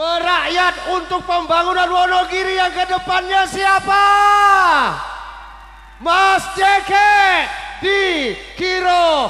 Berakyat untuk pembangunan Wonogiri yang ke depannya siapa? Mas Jeket di Kiro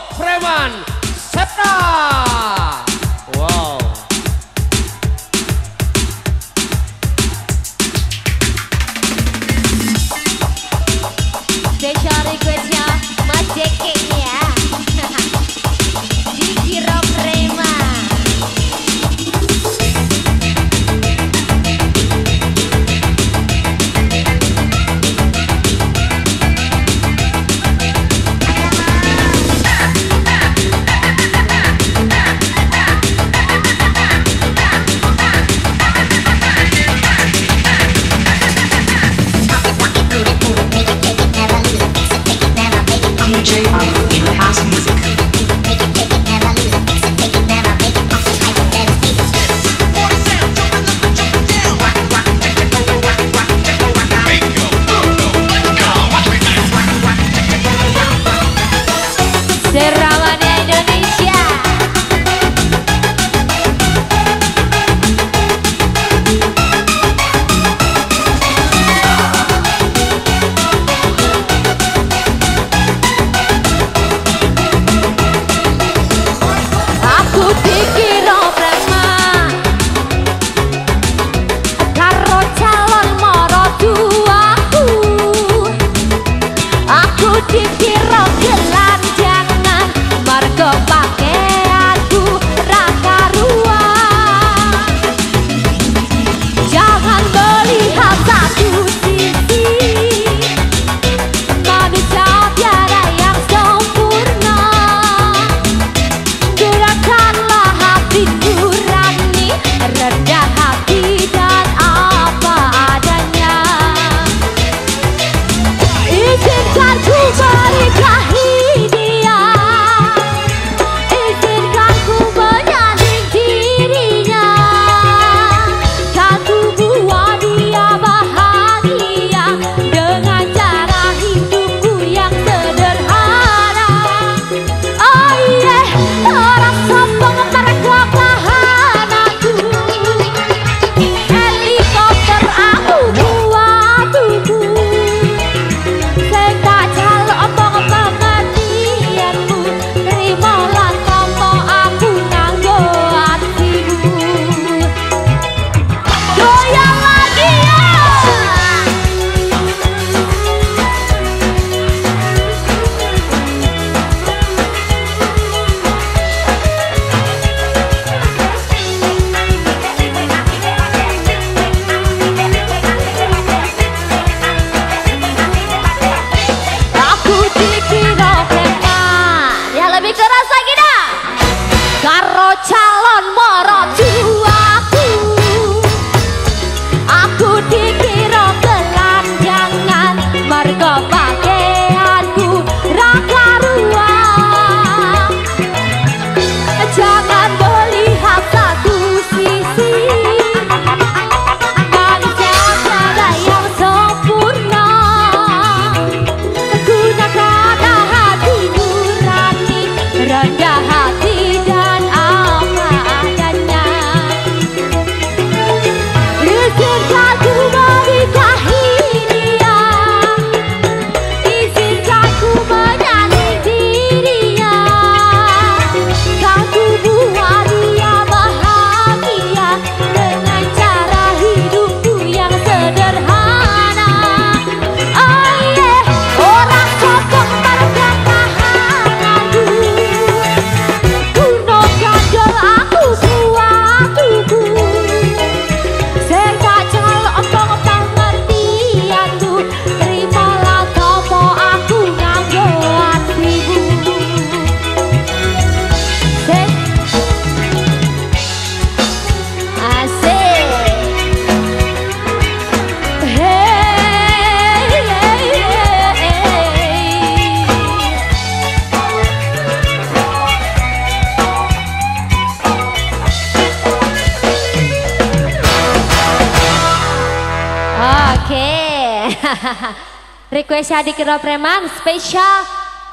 Request ya Hadi Kino Preman spesial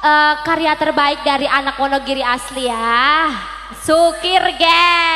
uh, eh, karya terbaik dari anak Wonogiri asli ya. Sukir geng.